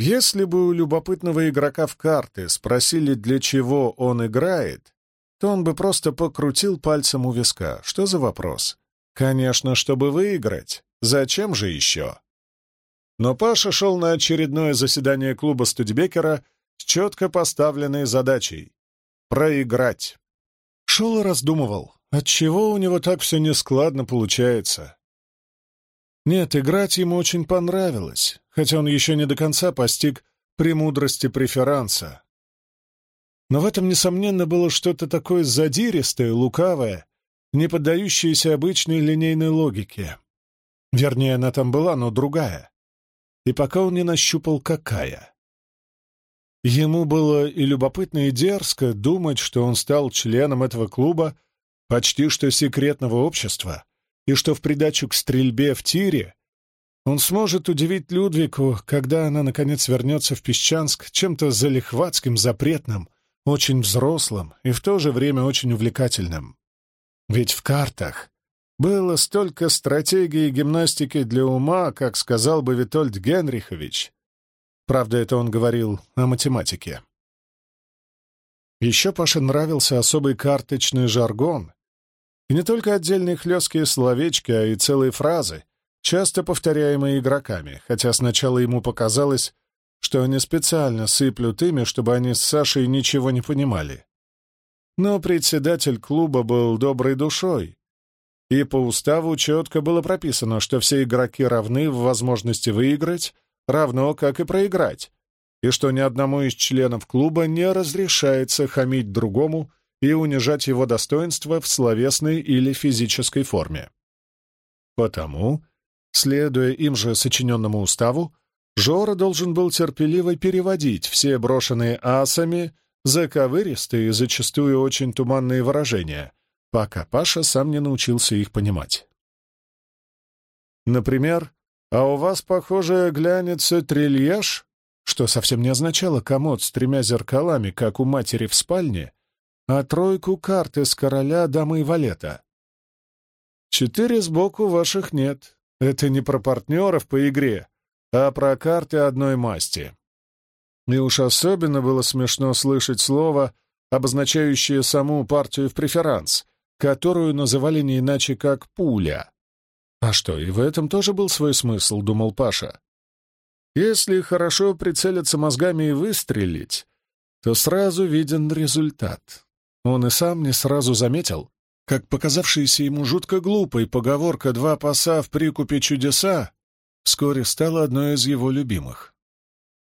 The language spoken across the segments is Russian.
Если бы у любопытного игрока в карты спросили, для чего он играет, то он бы просто покрутил пальцем у виска. Что за вопрос? Конечно, чтобы выиграть. Зачем же еще? Но Паша шел на очередное заседание клуба Студебекера с четко поставленной задачей — проиграть. Шел и раздумывал, отчего у него так все нескладно получается. Нет, играть ему очень понравилось, хотя он еще не до конца постиг премудрости преферанса. Но в этом, несомненно, было что-то такое задиристое, лукавое, не поддающееся обычной линейной логике. Вернее, она там была, но другая. И пока он не нащупал, какая. Ему было и любопытно, и дерзко думать, что он стал членом этого клуба, почти что секретного общества, и что в придачу к стрельбе в тире он сможет удивить Людвику, когда она, наконец, вернется в Песчанск чем-то залихватским, запретным, очень взрослым и в то же время очень увлекательным. Ведь в картах было столько стратегий и гимнастики для ума, как сказал бы Витольд Генрихович. Правда, это он говорил о математике. Еще Паше нравился особый карточный жаргон, и не только отдельные хлесткие словечки, а и целые фразы, часто повторяемые игроками, хотя сначала ему показалось, что они специально сыплют ими, чтобы они с Сашей ничего не понимали. Но председатель клуба был доброй душой, и по уставу четко было прописано, что все игроки равны в возможности выиграть, равно как и проиграть, и что ни одному из членов клуба не разрешается хамить другому и унижать его достоинство в словесной или физической форме. Потому, следуя им же сочиненному уставу, Жора должен был терпеливо переводить все брошенные асами заковыристые и зачастую очень туманные выражения, пока Паша сам не научился их понимать. Например, «А у вас, похоже, глянется трильяж», что совсем не означало комод с тремя зеркалами, как у матери в спальне, а тройку карт из короля, дамы и валета. Четыре сбоку ваших нет. Это не про партнеров по игре, а про карты одной масти. И уж особенно было смешно слышать слово, обозначающее саму партию в преферанс, которую называли не иначе как «пуля». А что, и в этом тоже был свой смысл, думал Паша. Если хорошо прицелиться мозгами и выстрелить, то сразу виден результат. Он и сам не сразу заметил, как показавшаяся ему жутко глупой поговорка «два паса в прикупе чудеса» вскоре стала одной из его любимых.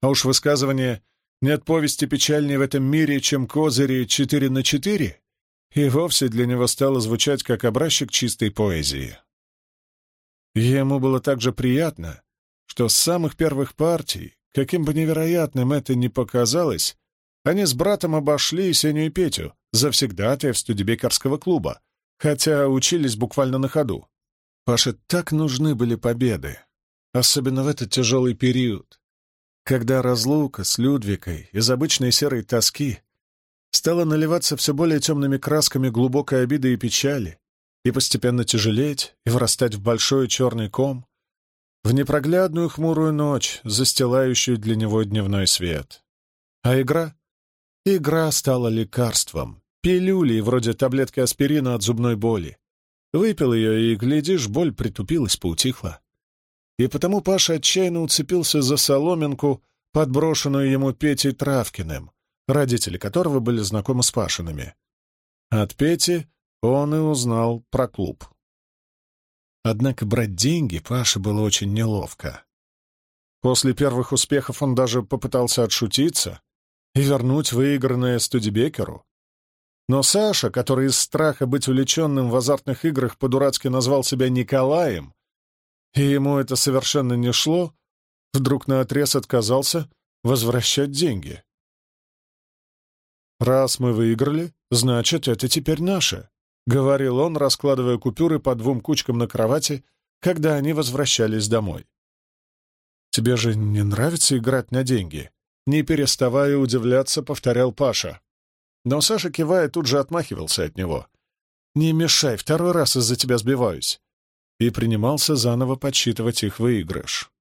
А уж высказывание «нет повести печальнее в этом мире, чем козыри четыре на четыре» и вовсе для него стало звучать как образчик чистой поэзии. Ему было также приятно, что с самых первых партий, каким бы невероятным это ни показалось, они с братом обошли Сеню и Петю, завсегдатаев студебекерского клуба, хотя учились буквально на ходу. Паше так нужны были победы, особенно в этот тяжелый период, когда разлука с Людвикой из обычной серой тоски стала наливаться все более темными красками глубокой обиды и печали, и постепенно тяжелеть, и вырастать в большой черный ком, в непроглядную хмурую ночь, застилающую для него дневной свет. А игра? Игра стала лекарством, пилюлей вроде таблетки аспирина от зубной боли. Выпил ее, и, глядишь, боль притупилась, поутихла. И потому Паша отчаянно уцепился за соломинку, подброшенную ему Петей Травкиным, родители которого были знакомы с Пашиными. От Пети он и узнал про клуб. Однако брать деньги Паше было очень неловко. После первых успехов он даже попытался отшутиться и вернуть выигранное Студебекеру, но Саша, который из страха быть увлеченным в азартных играх по-дурацки назвал себя Николаем, и ему это совершенно не шло, вдруг наотрез отказался возвращать деньги. «Раз мы выиграли, значит, это теперь наше», — говорил он, раскладывая купюры по двум кучкам на кровати, когда они возвращались домой. «Тебе же не нравится играть на деньги?» Не переставая удивляться, повторял Паша. Но Саша, кивая, тут же отмахивался от него. «Не мешай, второй раз из-за тебя сбиваюсь!» И принимался заново подсчитывать их выигрыш.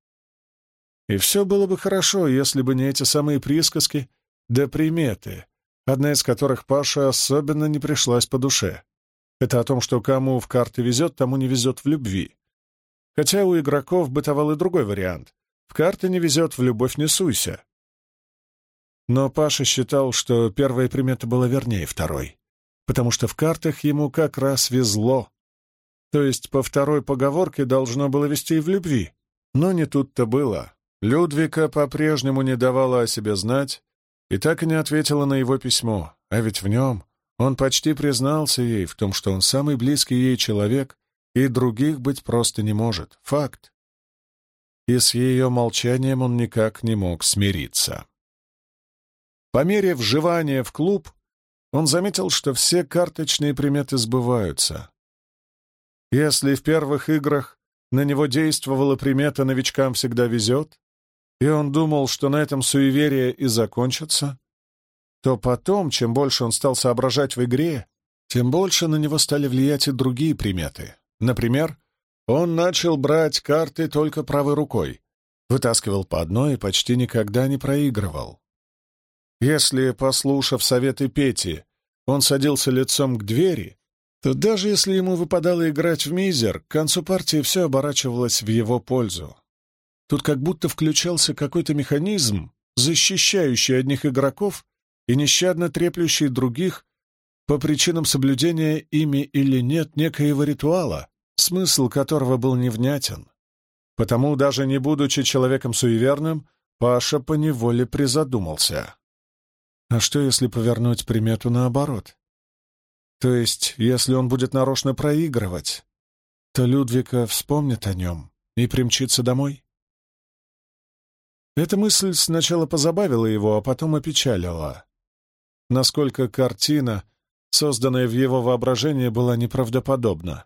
И все было бы хорошо, если бы не эти самые присказки да приметы, одна из которых Паше особенно не пришлась по душе. Это о том, что кому в карты везет, тому не везет в любви. Хотя у игроков бытовал и другой вариант. В карты не везет, в любовь не суйся. Но Паша считал, что первая примета была вернее второй, потому что в картах ему как раз везло. То есть по второй поговорке должно было вести и в любви. Но не тут-то было. Людвика по-прежнему не давала о себе знать и так и не ответила на его письмо, а ведь в нем он почти признался ей в том, что он самый близкий ей человек, и других быть просто не может. Факт. И с ее молчанием он никак не мог смириться. По мере вживания в клуб он заметил, что все карточные приметы сбываются. Если в первых играх на него действовала примета «новичкам всегда везет», и он думал, что на этом суеверие и закончится, то потом, чем больше он стал соображать в игре, тем больше на него стали влиять и другие приметы. Например, он начал брать карты только правой рукой, вытаскивал по одной и почти никогда не проигрывал. Если, послушав советы Пети, он садился лицом к двери, то даже если ему выпадало играть в мизер, к концу партии все оборачивалось в его пользу. Тут как будто включался какой-то механизм, защищающий одних игроков и нещадно треплющий других по причинам соблюдения ими или нет некоего ритуала, смысл которого был невнятен. Потому, даже не будучи человеком суеверным, Паша поневоле призадумался. А что, если повернуть примету наоборот? То есть, если он будет нарочно проигрывать, то Людвика вспомнит о нем и примчится домой? Эта мысль сначала позабавила его, а потом опечалила. Насколько картина, созданная в его воображении, была неправдоподобна.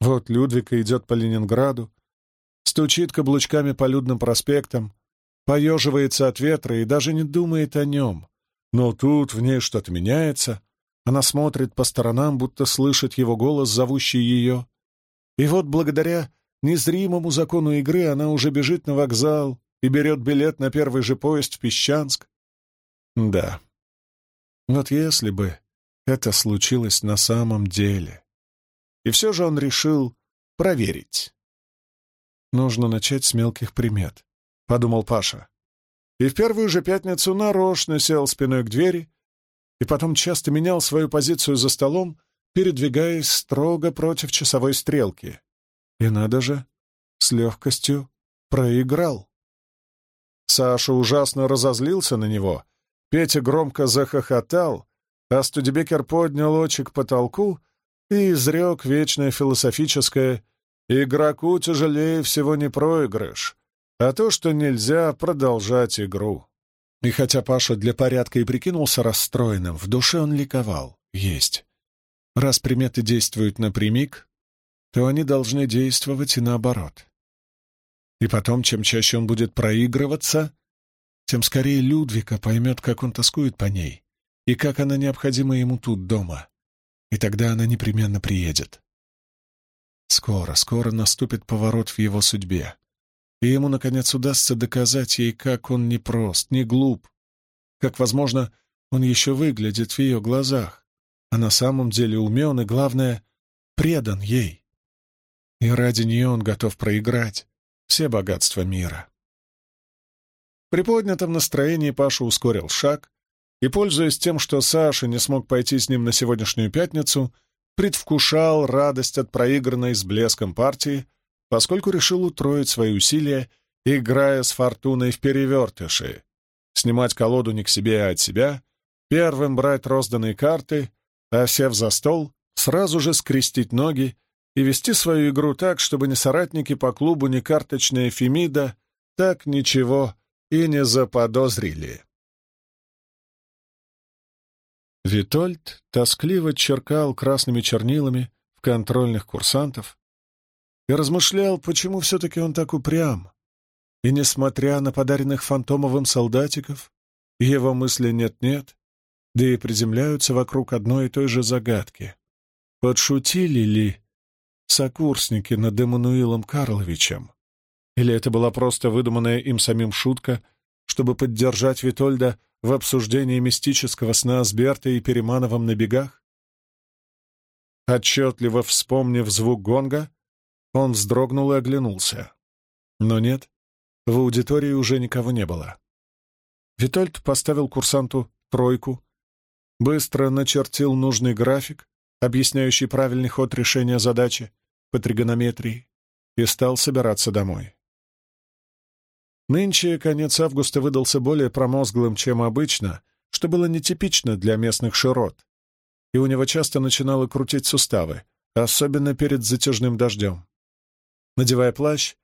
Вот Людвика идет по Ленинграду, стучит каблучками по людным проспектам, поеживается от ветра и даже не думает о нем. Но тут в ней что-то меняется, она смотрит по сторонам, будто слышит его голос, зовущий ее. И вот благодаря незримому закону игры она уже бежит на вокзал, и берет билет на первый же поезд в Песчанск? Да. Вот если бы это случилось на самом деле. И все же он решил проверить. Нужно начать с мелких примет, — подумал Паша. И в первую же пятницу нарочно сел спиной к двери и потом часто менял свою позицию за столом, передвигаясь строго против часовой стрелки. И надо же, с легкостью проиграл. Саша ужасно разозлился на него. Петя громко захохотал, а Студебекер поднял очи к потолку и изрек вечное философическое «Игроку тяжелее всего не проигрыш, а то, что нельзя продолжать игру». И хотя Паша для порядка и прикинулся расстроенным, в душе он ликовал. Есть. Раз приметы действуют напрямик, то они должны действовать и наоборот. И потом, чем чаще он будет проигрываться, тем скорее Людвика поймет, как он тоскует по ней и как она необходима ему тут, дома. И тогда она непременно приедет. Скоро, скоро наступит поворот в его судьбе, и ему, наконец, удастся доказать ей, как он не прост, не глуп, как, возможно, он еще выглядит в ее глазах, а на самом деле умен и, главное, предан ей. И ради нее он готов проиграть, все богатства мира. При поднятом настроении Паша ускорил шаг и, пользуясь тем, что Саша не смог пойти с ним на сегодняшнюю пятницу, предвкушал радость от проигранной с блеском партии, поскольку решил утроить свои усилия, играя с фортуной в перевертыши, снимать колоду не к себе, а от себя, первым брать розданные карты, а, сев за стол, сразу же скрестить ноги и вести свою игру так, чтобы ни соратники по клубу, ни карточная Фемида так ничего и не заподозрили. Витольд тоскливо черкал красными чернилами в контрольных курсантов и размышлял, почему все-таки он так упрям. И, несмотря на подаренных фантомовым солдатиков, его мысли нет-нет, да и приземляются вокруг одной и той же загадки. Подшутили ли сокурсники над Эммануилом Карловичем. Или это была просто выдуманная им самим шутка, чтобы поддержать Витольда в обсуждении мистического сна с Бертой и Перемановым на бегах? Отчетливо вспомнив звук гонга, он вздрогнул и оглянулся. Но нет, в аудитории уже никого не было. Витольд поставил курсанту тройку, быстро начертил нужный график, объясняющий правильный ход решения задачи по тригонометрии, и стал собираться домой. Нынче конец августа выдался более промозглым, чем обычно, что было нетипично для местных широт, и у него часто начинало крутить суставы, особенно перед затяжным дождем. Надевая плащ,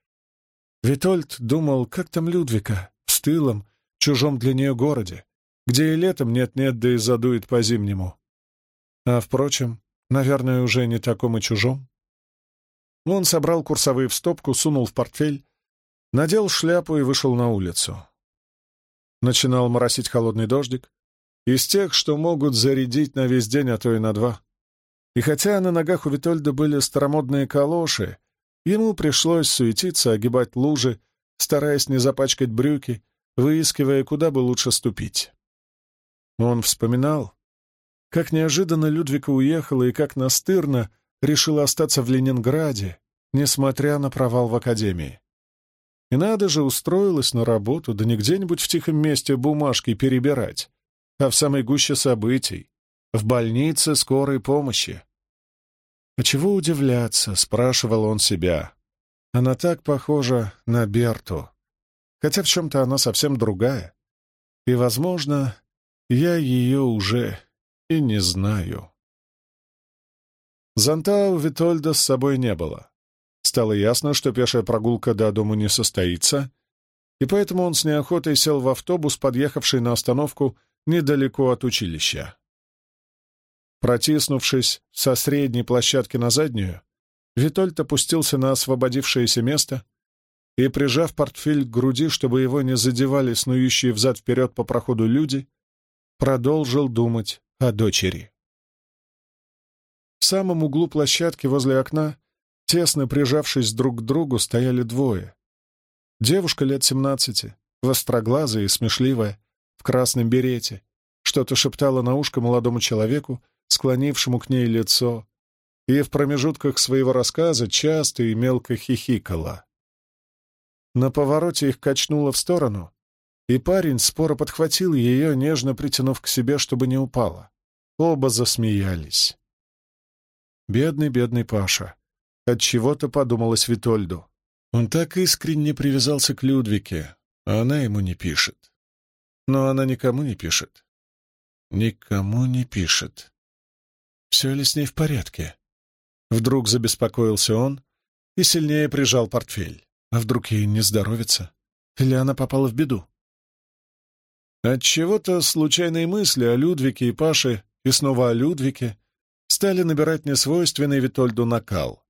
Витольд думал, как там Людвика, в стылом, чужом для нее городе, где и летом нет-нет, да и задует по-зимнему. А, впрочем, наверное, уже не таком и чужом. Он собрал курсовые в стопку, сунул в портфель, надел шляпу и вышел на улицу. Начинал моросить холодный дождик, из тех, что могут зарядить на весь день, а то и на два. И хотя на ногах у Витольда были старомодные калоши, ему пришлось суетиться, огибать лужи, стараясь не запачкать брюки, выискивая, куда бы лучше ступить. Он вспоминал, как неожиданно Людвика уехала и как настырно решила остаться в Ленинграде, несмотря на провал в академии. И надо же, устроилась на работу, да не где-нибудь в тихом месте бумажки перебирать, а в самой гуще событий, в больнице скорой помощи. «А чего удивляться?» — спрашивал он себя. «Она так похожа на Берту, хотя в чем-то она совсем другая. И, возможно, я ее уже и не знаю». Зонта у Витольда с собой не было. Стало ясно, что пешая прогулка до дому не состоится, и поэтому он с неохотой сел в автобус, подъехавший на остановку недалеко от училища. Протиснувшись со средней площадки на заднюю, Витольд опустился на освободившееся место и, прижав портфель к груди, чтобы его не задевали снующие взад-вперед по проходу люди, продолжил думать о дочери. В самом углу площадки возле окна, тесно прижавшись друг к другу, стояли двое. Девушка лет семнадцати, востроглазая и смешливая, в красном берете, что-то шептала на ушко молодому человеку, склонившему к ней лицо, и в промежутках своего рассказа часто и мелко хихикала. На повороте их качнуло в сторону, и парень споро подхватил ее, нежно притянув к себе, чтобы не упала. Оба засмеялись. Бедный, бедный Паша. От чего то подумалось Витольду. Он так искренне привязался к Людвике, а она ему не пишет. Но она никому не пишет. Никому не пишет. Все ли с ней в порядке? Вдруг забеспокоился он и сильнее прижал портфель. А вдруг ей не здоровится? Или она попала в беду? Отчего-то случайные мысли о Людвике и Паше и снова о Людвике стали набирать несвойственный Витольду накал.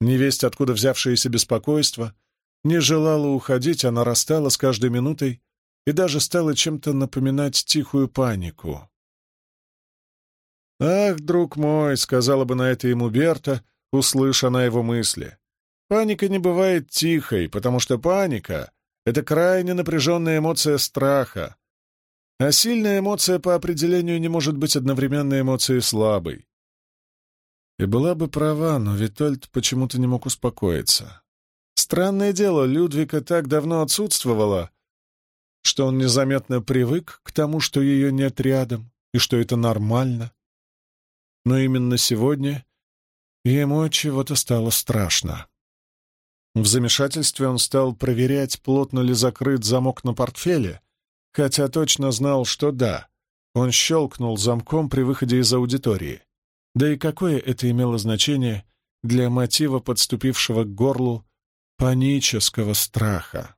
Невесть, откуда взявшееся беспокойство, не желала уходить, а нарастала с каждой минутой и даже стала чем-то напоминать тихую панику. «Ах, друг мой», — сказала бы на это ему Берта, услыша на его мысли, — «паника не бывает тихой, потому что паника — это крайне напряженная эмоция страха, а сильная эмоция по определению не может быть одновременно эмоцией слабой. И была бы права, но Витольд почему-то не мог успокоиться. Странное дело, Людвика так давно отсутствовала, что он незаметно привык к тому, что ее нет рядом, и что это нормально. Но именно сегодня ему чего-то стало страшно. В замешательстве он стал проверять, плотно ли закрыт замок на портфеле, хотя точно знал, что да, он щелкнул замком при выходе из аудитории. Да и какое это имело значение для мотива, подступившего к горлу панического страха?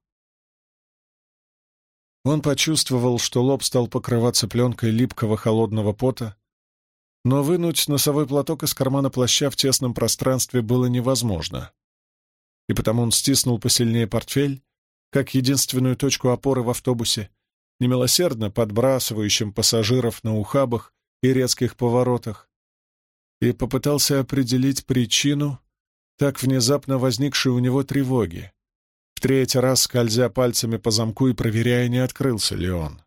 Он почувствовал, что лоб стал покрываться пленкой липкого холодного пота, но вынуть носовой платок из кармана плаща в тесном пространстве было невозможно. И потому он стиснул посильнее портфель, как единственную точку опоры в автобусе, немилосердно подбрасывающим пассажиров на ухабах и резких поворотах, и попытался определить причину так внезапно возникшей у него тревоги. В третий раз скользя пальцами по замку и проверяя, не открылся ли он.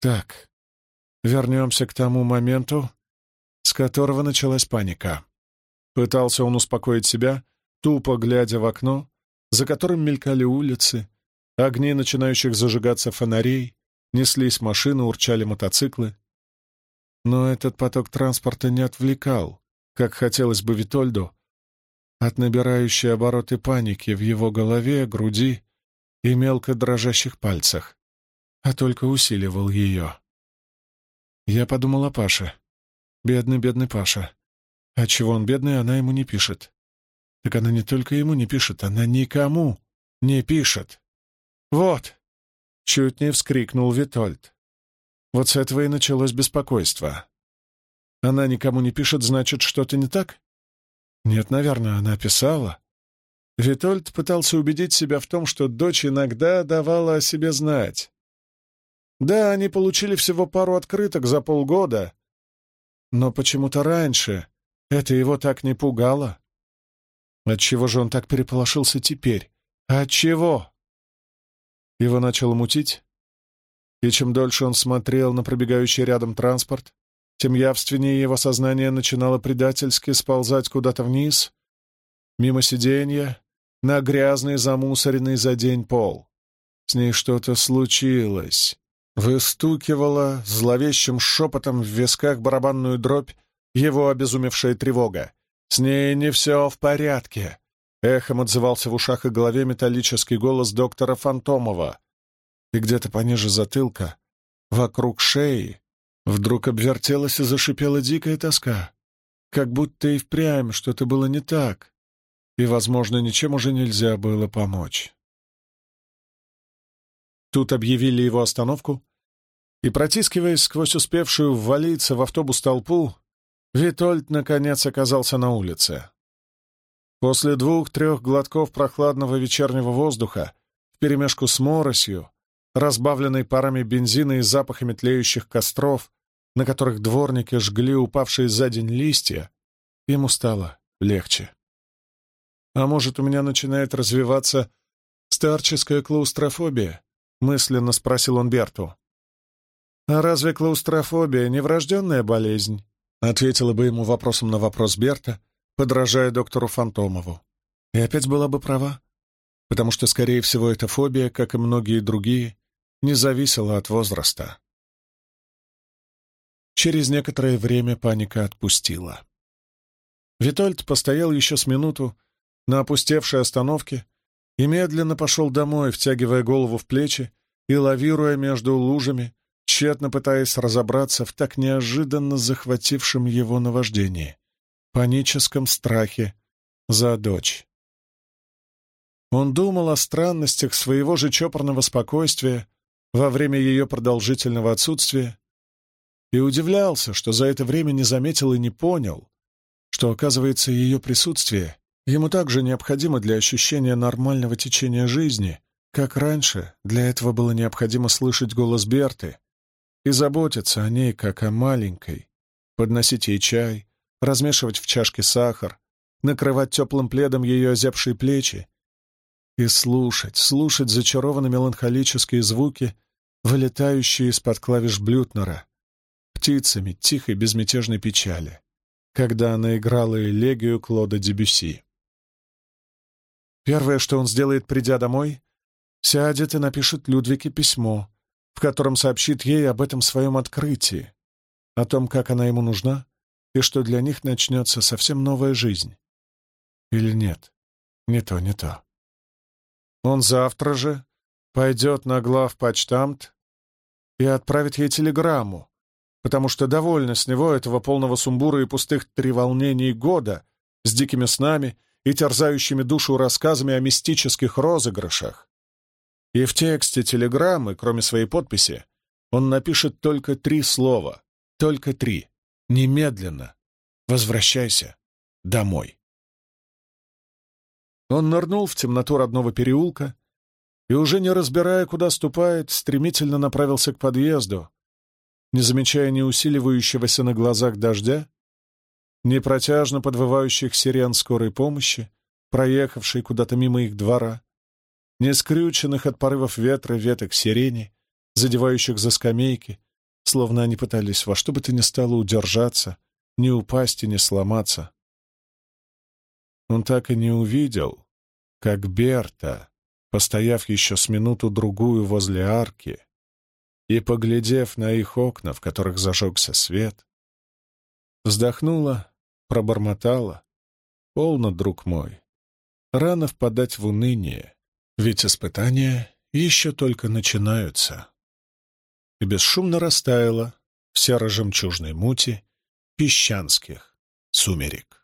Так, вернемся к тому моменту, с которого началась паника. Пытался он успокоить себя, тупо глядя в окно, за которым мелькали улицы, огни начинающих зажигаться фонарей, неслись машины, урчали мотоциклы. Но этот поток транспорта не отвлекал, как хотелось бы Витольду, от набирающей обороты паники в его голове, груди и мелко дрожащих пальцах, а только усиливал ее. Я подумал о Паше. Бедный, бедный Паша. Отчего он бедный, она ему не пишет. Так она не только ему не пишет, она никому не пишет. Вот! Чуть не вскрикнул Витольд. Вот с этого и началось беспокойство. Она никому не пишет, значит, что-то не так? Нет, наверное, она писала. Витольд пытался убедить себя в том, что дочь иногда давала о себе знать. Да, они получили всего пару открыток за полгода, но почему-то раньше это его так не пугало. Отчего же он так переполошился теперь? Отчего? Его начало мутить, и чем дольше он смотрел на пробегающий рядом транспорт, тем явственнее его сознание начинало предательски сползать куда-то вниз, мимо сиденья, на грязный, замусоренный за день пол. С ней что-то случилось. Выстукивала зловещим шепотом в висках барабанную дробь его обезумевшая тревога. «С ней не все в порядке!» Эхом отзывался в ушах и голове металлический голос доктора Фантомова. И где-то пониже затылка, вокруг шеи, вдруг обвертелась и зашипела дикая тоска. Как будто и впрямь что-то было не так, и, возможно, ничем уже нельзя было помочь. Тут объявили его остановку, и, протискиваясь сквозь успевшую ввалиться в автобус толпу, Витольд, наконец, оказался на улице. После двух-трех глотков прохладного вечернего воздуха, вперемешку с моросью, разбавленной парами бензина и запахами тлеющих костров, на которых дворники жгли упавшие за день листья, ему стало легче. А может, у меня начинает развиваться старческая клаустрофобия? Мысленно спросил он Берту. «А разве клаустрофобия не врожденная болезнь?» Ответила бы ему вопросом на вопрос Берта, подражая доктору Фантомову. И опять была бы права, потому что, скорее всего, эта фобия, как и многие другие, не зависела от возраста. Через некоторое время паника отпустила. Витольд постоял еще с минуту на опустевшей остановке и медленно пошел домой, втягивая голову в плечи и лавируя между лужами, тщетно пытаясь разобраться в так неожиданно захватившем его наваждении, паническом страхе за дочь. Он думал о странностях своего же чопорного спокойствия во время ее продолжительного отсутствия и удивлялся, что за это время не заметил и не понял, что, оказывается, ее присутствие ему также необходимо для ощущения нормального течения жизни, как раньше для этого было необходимо слышать голос Берты и заботиться о ней, как о маленькой, подносить ей чай, размешивать в чашке сахар, накрывать теплым пледом ее озябшие плечи и слушать, слушать зачарованно меланхолические звуки, вылетающие из-под клавиш Блютнера, птицами тихой безмятежной печали, когда она играла элегию Клода Дебюси. Первое, что он сделает, придя домой, сядет и напишет Людвике письмо, в котором сообщит ей об этом своем открытии, о том, как она ему нужна, и что для них начнется совсем новая жизнь. Или нет? Не то, не то. Он завтра же пойдет на главпочтамт и отправит ей телеграмму, потому что довольно с него этого полного сумбура и пустых треволнений года с дикими снами и терзающими душу рассказами о мистических розыгрышах, и в тексте телеграммы, кроме своей подписи, он напишет только три слова. Только три. Немедленно. Возвращайся домой. Он нырнул в темноту родного переулка и, уже не разбирая, куда ступает, стремительно направился к подъезду, не замечая ни усиливающегося на глазах дождя, ни протяжно подвывающих сирен скорой помощи, проехавшей куда-то мимо их двора, ни скрюченных от порывов ветра веток сирени, задевающих за скамейки, словно они пытались во что бы то ни стало удержаться, не упасть и не сломаться. Он так и не увидел, как Берта, постояв еще с минуту-другую возле арки и поглядев на их окна, в которых зажегся свет, вздохнула, пробормотала. «Полно, друг мой, рано впадать в уныние, ведь испытания еще только начинаются» и бесшумно растаяла в серо-жемчужной мути песчанских сумерек.